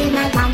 in my life.